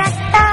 哒哒。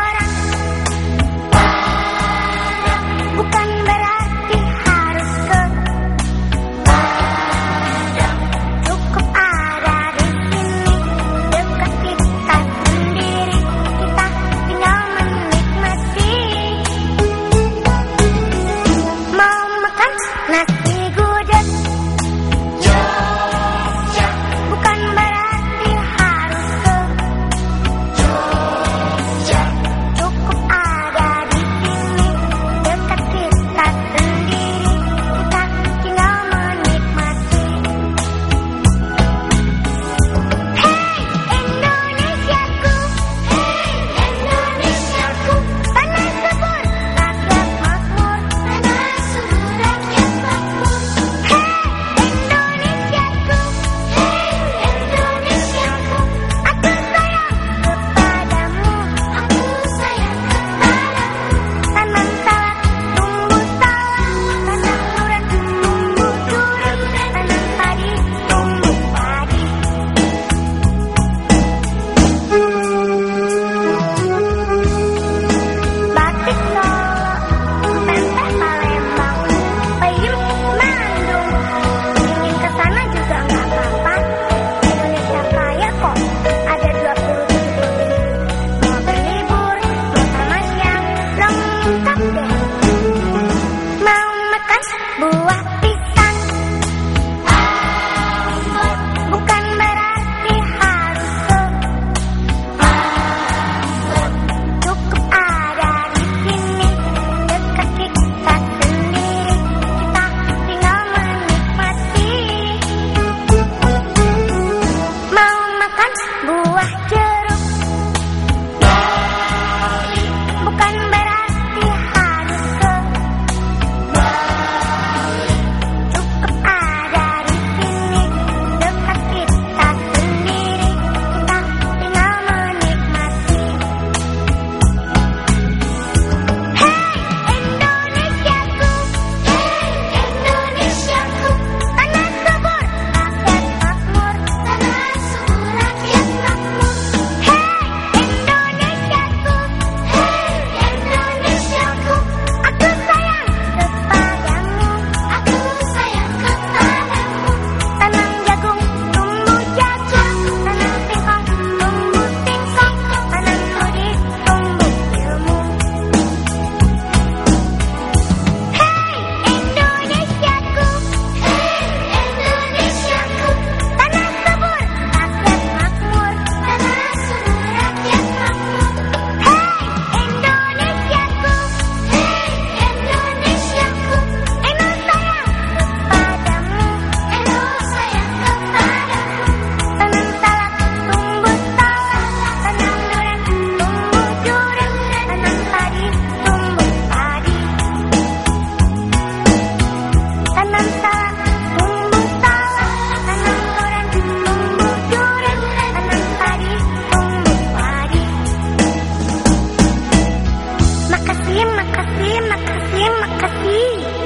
يمك يمك يمك يمك